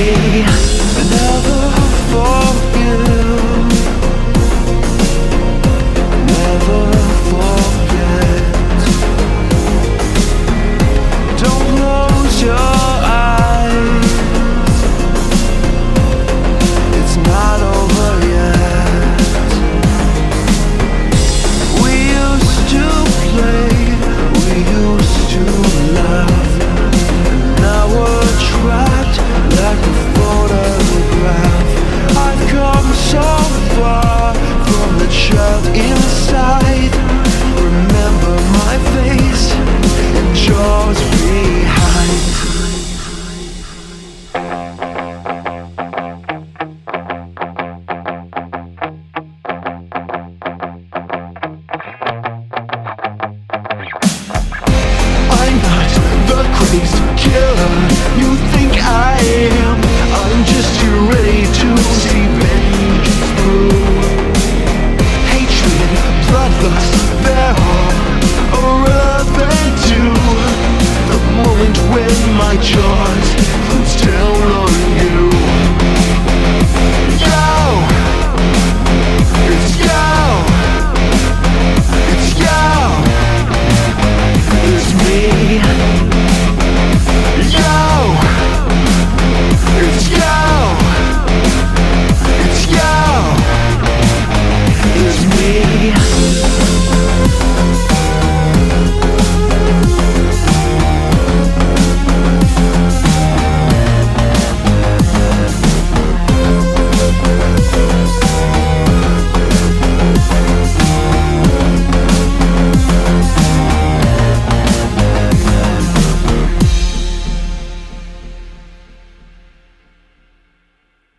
away. Love